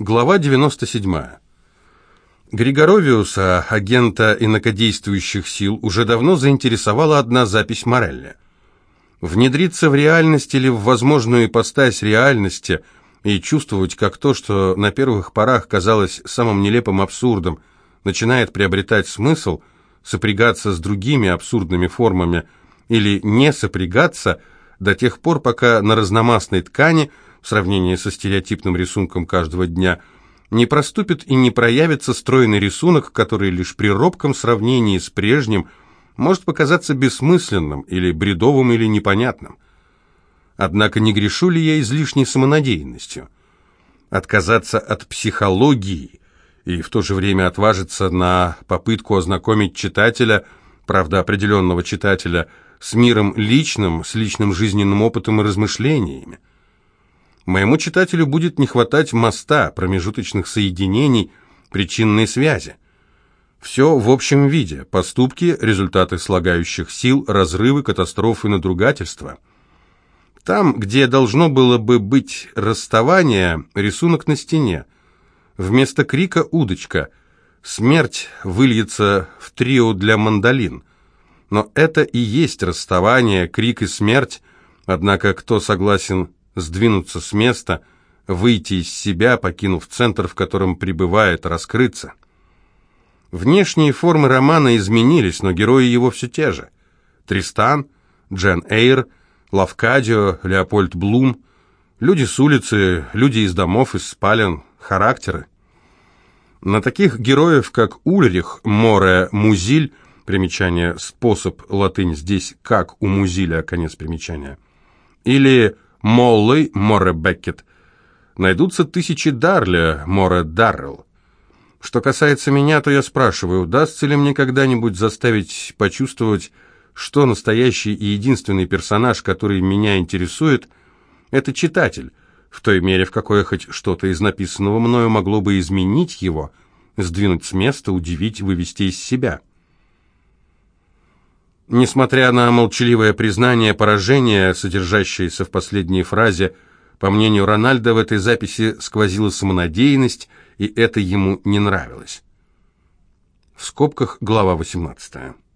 Глава 97. Григоровиуса, агента инакодействующих сил, уже давно заинтересовала одна запись Морелли. Внедриться в реальность или в возможную ипостась реальности и чувствовать, как то, что на первых порах казалось самым нелепым абсурдом, начинает приобретать смысл, сопрягаться с другими абсурдными формами или не сопрягаться до тех пор, пока на разномастной ткани – в сравнении со стереотипным рисунком каждого дня, не проступит и не проявится стройный рисунок, который лишь при робком сравнении с прежним может показаться бессмысленным или бредовым или непонятным. Однако не грешу ли я излишней самонадеянностью? Отказаться от психологии и в то же время отважиться на попытку ознакомить читателя, правда определенного читателя, с миром личным, с личным жизненным опытом и размышлениями. Моему читателю будет не хватать моста, промежуточных соединений, причинной связи. Все в общем виде. Поступки, результаты слагающих сил, разрывы, катастрофы, надругательства. Там, где должно было бы быть расставание, рисунок на стене. Вместо крика удочка. Смерть выльется в трио для мандолин. Но это и есть расставание, крик и смерть. Однако кто согласен сдвинуться с места, выйти из себя, покинув центр, в котором пребывает, раскрыться. Внешние формы романа изменились, но герои его все те же. Тристан, Джен Эйр, Лавкадио, Леопольд Блум, люди с улицы, люди из домов, из спален, характеры. На таких героев, как Ульрих, Море, Музиль, примечание «способ» латынь здесь «как» у Музиля, конец примечания, или Моллой, Море Беккет. Найдутся тысячи Дарля, Море Даррелл. Что касается меня, то я спрашиваю, удастся ли мне когда-нибудь заставить почувствовать, что настоящий и единственный персонаж, который меня интересует, это читатель, в той мере, в какой хоть что-то из написанного мною могло бы изменить его, сдвинуть с места, удивить, вывести из себя. Несмотря на молчаливое признание поражения, содержащееся в последней фразе, по мнению Рональда, в этой записи сквозила самонадеянность, и это ему не нравилось. В скобках глава 18.